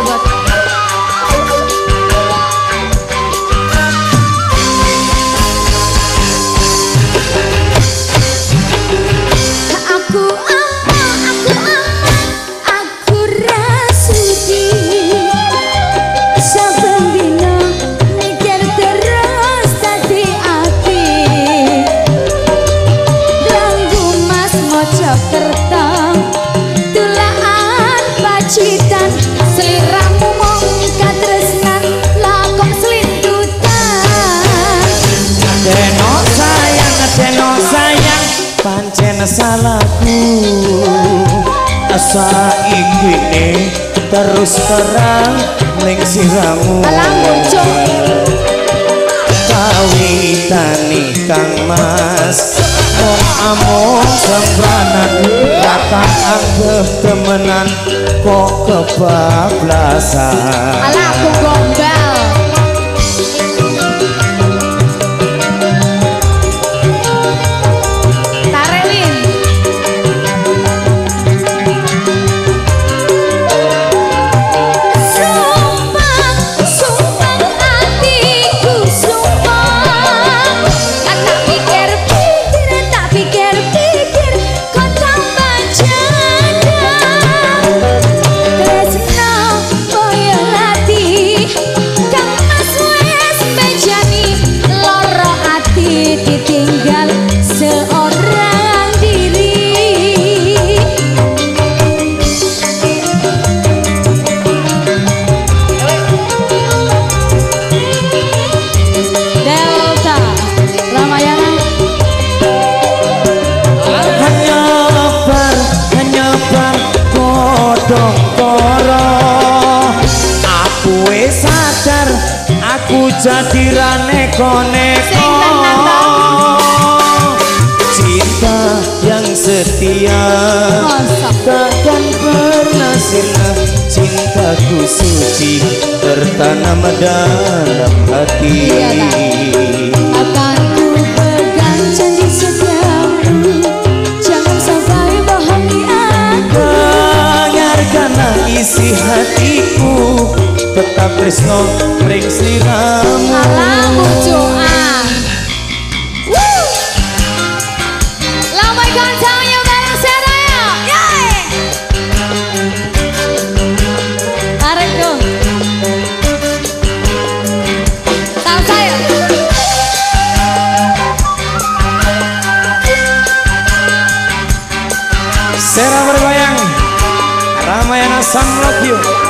buat aku. Nah, salahku. Saiki ne terus terang ning siramu. Kawitani kang mas. Mong among sembranan kata anggap temenan kok kebablasan. Alah aku gombal jadi raneko neko Sing tenan, cinta yang setia. Takkan pernah sirna cintaku suci tertanam dalam hati. Akan ku pegang janji setiamu. Jangan sampai bohongi aku. Dengarkanlah isi hatiku Tetap tresno ring sliramu Alamu doa Woo! Bareng Tarik dong. Tahu saya. Sera berbayang. Ramayana Sam Love You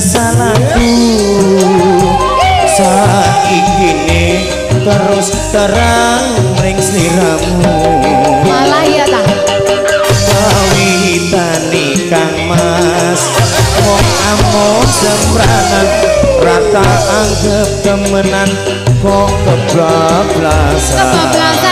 salahku Saiki ne terus terang ring sliramu Malah ya tak Kawitani kang mas. Wong amon sembranan Rata anggap temenan. Kok kebablasan? Kebablasan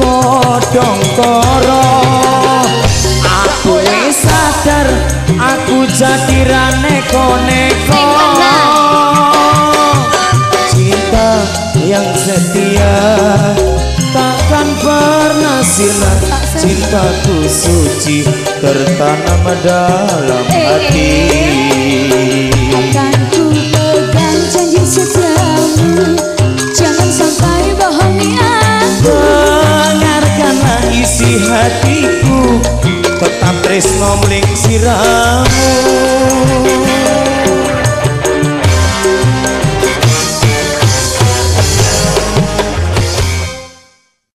kodong koro. Aku wis sadar Aku jadi raneko-neko. Sing bener. Cinta yang setia Takkan pernah sirna Cintaku suci Tertanam dalam Eh, hati tresno mling siramu.